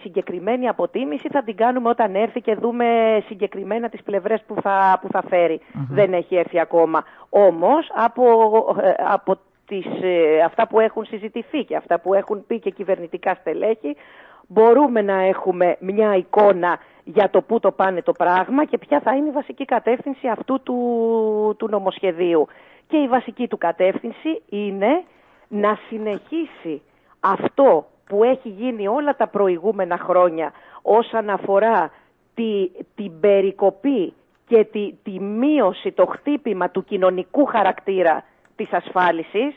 συγκεκριμένη αποτίμηση θα την κάνουμε όταν έρθει και δούμε συγκεκριμένα τις πλευρές που θα, που θα φερει Δεν έχει έρθει ακόμα. Όμως από, ε, από τις, ε, αυτά που έχουν συζητηθεί και αυτά που έχουν πει και κυβερνητικά στελέχη μπορούμε να έχουμε μια εικόνα για το πού το πάνε το πράγμα και ποια θα είναι η βασική κατεύθυνση αυτού του, του νομοσχεδίου. Και η βασική του κατεύθυνση είναι να συνεχίσει αυτό που έχει γίνει όλα τα προηγούμενα χρόνια όσον αφορά τη, την περικοπή και τη, τη μείωση, το χτύπημα του κοινωνικού χαρακτήρα της ασφαλισης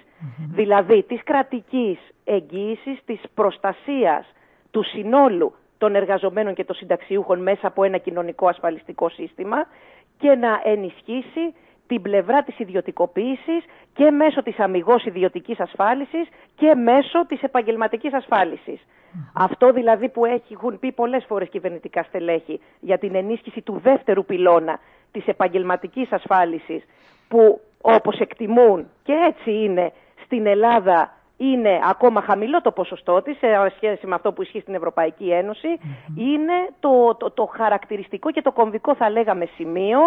δηλαδή της κρατικής εγγύησης, της προστασίας του συνόλου των εργαζομένων και των συνταξιούχων μέσα από ένα κοινωνικό ασφαλιστικό σύστημα και να ενισχύσει την πλευρά της ιδιωτικοποίησης και μέσω της αμυγός ιδιωτικής ασφάλισης και μέσω της επαγγελματικής Αυτό δηλαδή που έχουν πει πολλές φορές κυβερνητικά στελέχη για την ενίσχυση του δεύτερου πυλώνα της επαγγελματικής ασφάλισης που όπως εκτιμούν και έτσι είναι στην Ελλάδα είναι ακόμα χαμηλό το ποσοστό της σε σχέση με αυτό που ισχύει στην Ευρωπαϊκή είναι το, το, το χαρακτηριστικό και το κομβικό θα λέγαμε σημείο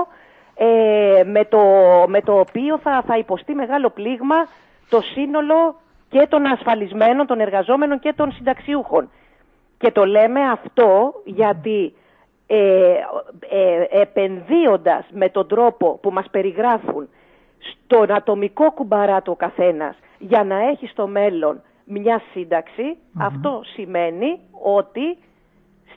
ε, με, το, με το οποίο θα, θα υποστεί μεγάλο πλήγμα το σύνολο και των ασφαλισμένων, των εργαζόμενων και των συνταξιούχων. Και το λέμε αυτό γιατί ε, ε, επενδύοντας με τον τρόπο που μας περιγράφουν στον ατομικό κουμπαρά του ο καθένας για να έχει στο μέλλον μια συνταξη αυτό σημαίνει ότι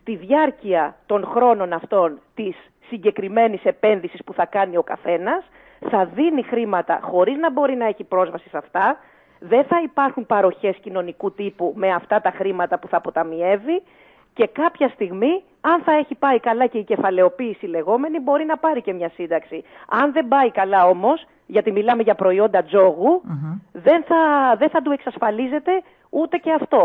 στη διάρκεια των χρόνων αυτών της συγκεκριμένης επένδυσης που θα κάνει ο καθένας, θα δίνει χρήματα χωρίς να μπορεί να έχει πρόσβαση σε αυτά, δεν θα υπάρχουν παροχές κοινωνικού τύπου με αυτά τα χρήματα που θα αποταμιεύει και κάποια στιγμή, αν θα έχει πάει καλά και η κεφαλαιοποίηση λεγόμενη, μπορεί να πάρει και μια σύνταξη. Αν δεν πάει καλά όμως, γιατί μιλάμε για προϊόντα δεν, θα, δεν θα του εξασφαλίζεται ούτε και αυτό.